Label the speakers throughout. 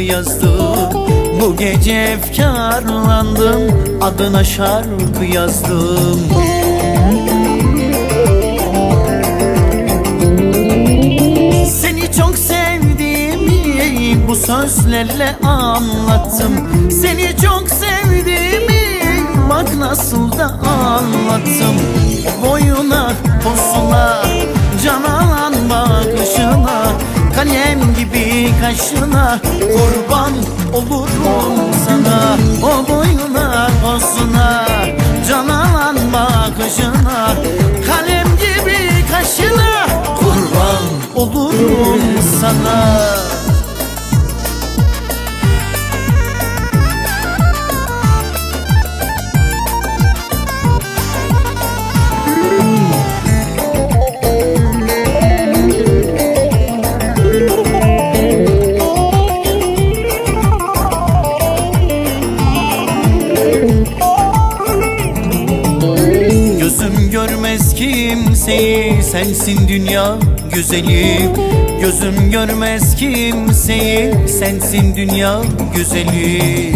Speaker 1: yazdım Bu gece efkarlandım Adına şarkı yazdım. Seni çok sevdiğimi bu sözlerle anlattım. Seni çok sevdiğimi bak nasıl da anlattım kaşına kurban olurum sana. O boyuna, posuna, canalan bakışına Kalem gibi kaşına kurban olurum sana kimseyi sensin dünya güzeli. Gözüm görmez kimseyi sensin dünya güzeli.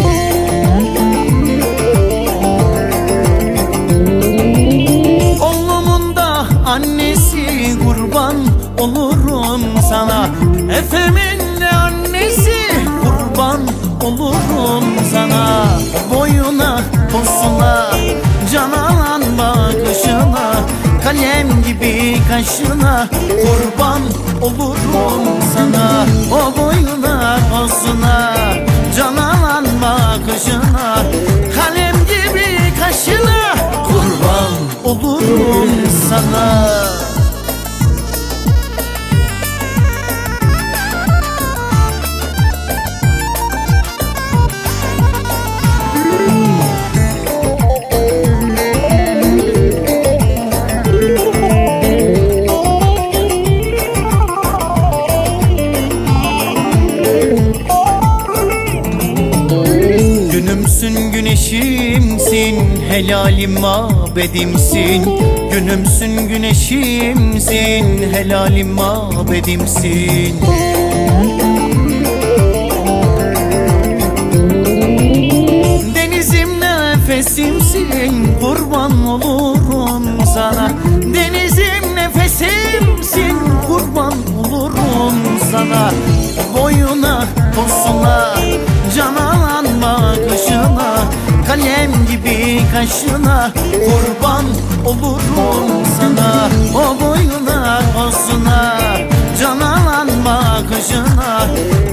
Speaker 1: Oğlumun da annesi kurban olurum sana. Efemin de annesi kurban olurum sana. Boyuna, posuna, Kalem gibi kaşına kurban olurum sana. O boyuna, posuna, canalan bakışına. Kalem gibi kaşına kurban olurum sana Günümsün güneşimsin helalim mabedimsin. Günümsün güneşimsin helalim mabedimsin. Denizim nefesimsin kurban olurum sana. Denizim nefesimsin kurban olurum sana. Boyuna posuna canalan bakışına Kalem gibi kaşına kurban olurum sana O boyuna posuna canalan bakışına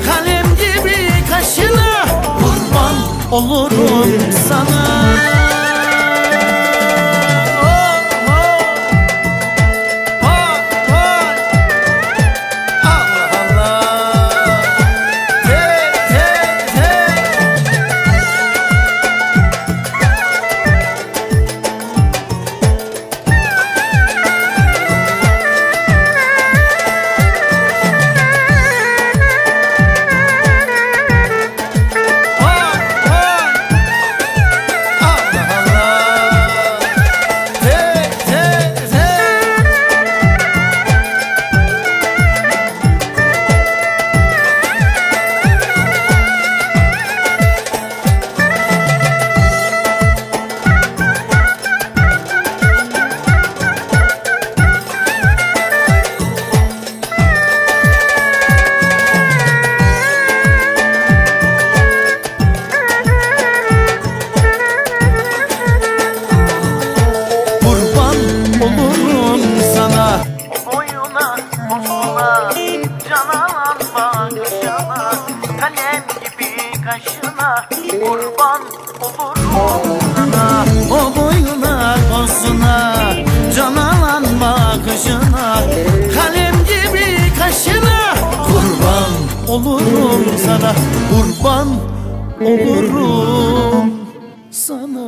Speaker 1: Kalem gibi kaşına kurban olurum sana olurum sana Kurban olurum sana